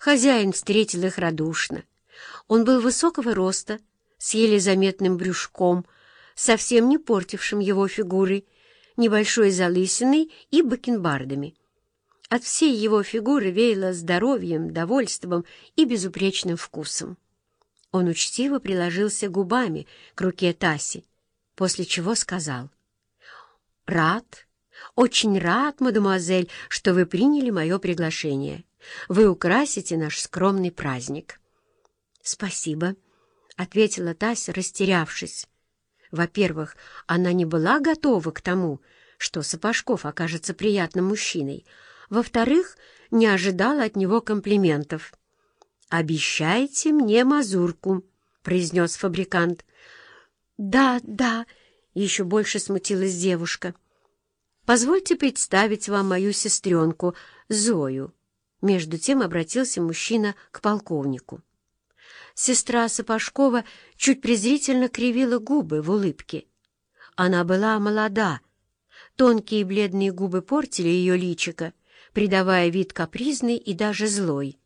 Хозяин встретил их радушно. Он был высокого роста, с еле заметным брюшком, совсем не портившим его фигуры, небольшой залысиной и бакенбардами. От всей его фигуры веяло здоровьем, довольством и безупречным вкусом. Он учтиво приложился губами к руке Таси, после чего сказал «Рад, очень рад, мадемуазель, что вы приняли мое приглашение. Вы украсите наш скромный праздник». «Спасибо», — ответила Тася, растерявшись. Во-первых, она не была готова к тому, что Сапожков окажется приятным мужчиной. Во-вторых, не ожидала от него комплиментов. «Обещайте мне мазурку», — произнес фабрикант. «Да, да», — еще больше смутилась девушка. «Позвольте представить вам мою сестренку, Зою». Между тем обратился мужчина к полковнику. Сестра Сапожкова чуть презрительно кривила губы в улыбке. Она была молода. Тонкие бледные губы портили ее личико, придавая вид капризный и даже злой.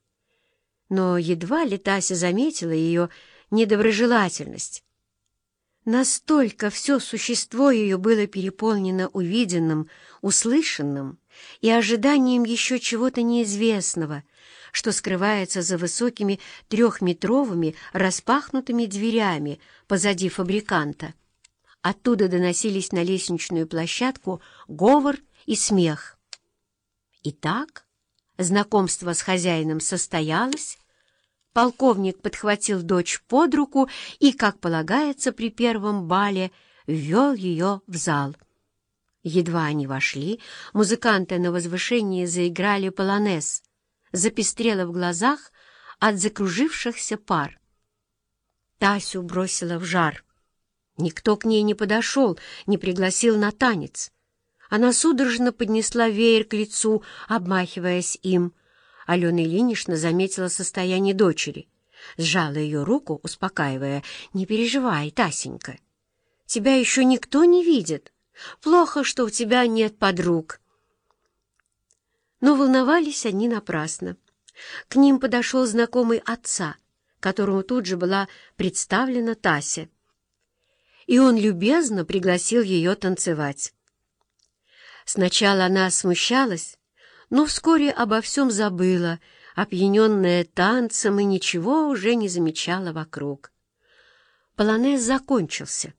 Но едва ли Тася заметила ее недоброжелательность. Настолько все существо ее было переполнено увиденным, услышанным и ожиданием еще чего-то неизвестного, что скрывается за высокими трехметровыми распахнутыми дверями позади фабриканта. Оттуда доносились на лестничную площадку говор и смех. Итак, знакомство с хозяином состоялось, полковник подхватил дочь под руку и, как полагается при первом бале, ввел ее в зал. Едва они вошли, музыканты на возвышении заиграли полонез. Запестрело в глазах от закружившихся пар. Тасю бросила в жар. Никто к ней не подошел, не пригласил на танец. Она судорожно поднесла веер к лицу, обмахиваясь им — Алена Ильинична заметила состояние дочери, сжала ее руку, успокаивая. «Не переживай, Тасенька, тебя еще никто не видит. Плохо, что у тебя нет подруг». Но волновались они напрасно. К ним подошел знакомый отца, которому тут же была представлена Тася. И он любезно пригласил ее танцевать. Сначала она смущалась, но вскоре обо всем забыла, опьяненная танцем, и ничего уже не замечала вокруг. Полонез закончился.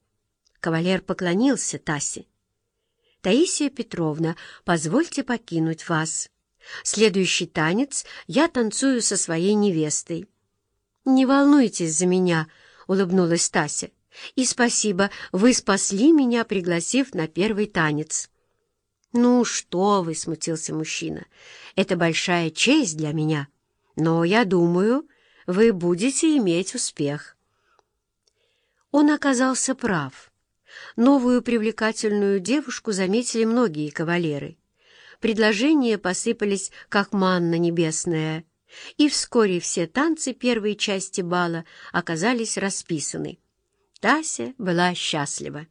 Кавалер поклонился Тасе. «Таисия Петровна, позвольте покинуть вас. Следующий танец я танцую со своей невестой». «Не волнуйтесь за меня», — улыбнулась Тася. «И спасибо, вы спасли меня, пригласив на первый танец». «Ну что вы!» — смутился мужчина. «Это большая честь для меня, но, я думаю, вы будете иметь успех». Он оказался прав. Новую привлекательную девушку заметили многие кавалеры. Предложения посыпались, как манна небесная, и вскоре все танцы первой части бала оказались расписаны. Тася была счастлива.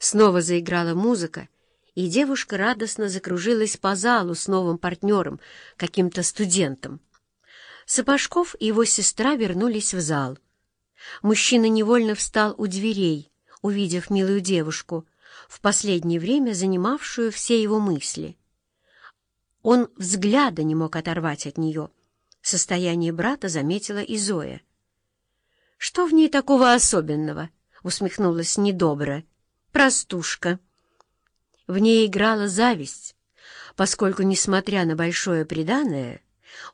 Снова заиграла музыка, и девушка радостно закружилась по залу с новым партнером, каким-то студентом. Сапожков и его сестра вернулись в зал. Мужчина невольно встал у дверей, увидев милую девушку, в последнее время занимавшую все его мысли. Он взгляда не мог оторвать от нее. Состояние брата заметила и Зоя. «Что в ней такого особенного?» — усмехнулась недобро. «Простушка». В ней играла зависть, поскольку, несмотря на большое преданное,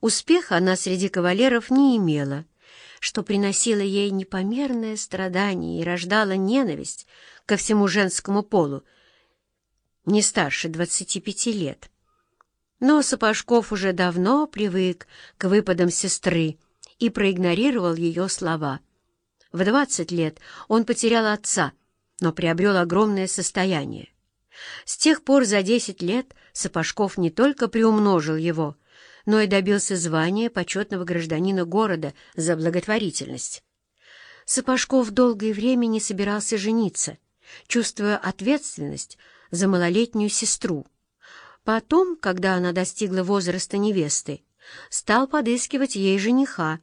успеха она среди кавалеров не имела, что приносило ей непомерное страдание и рождало ненависть ко всему женскому полу, не старше двадцати пяти лет. Но Сапожков уже давно привык к выпадам сестры и проигнорировал ее слова. В двадцать лет он потерял отца, но приобрел огромное состояние. С тех пор за десять лет Сапожков не только приумножил его, но и добился звания почетного гражданина города за благотворительность. Сапожков долгое время не собирался жениться, чувствуя ответственность за малолетнюю сестру. Потом, когда она достигла возраста невесты, стал подыскивать ей жениха,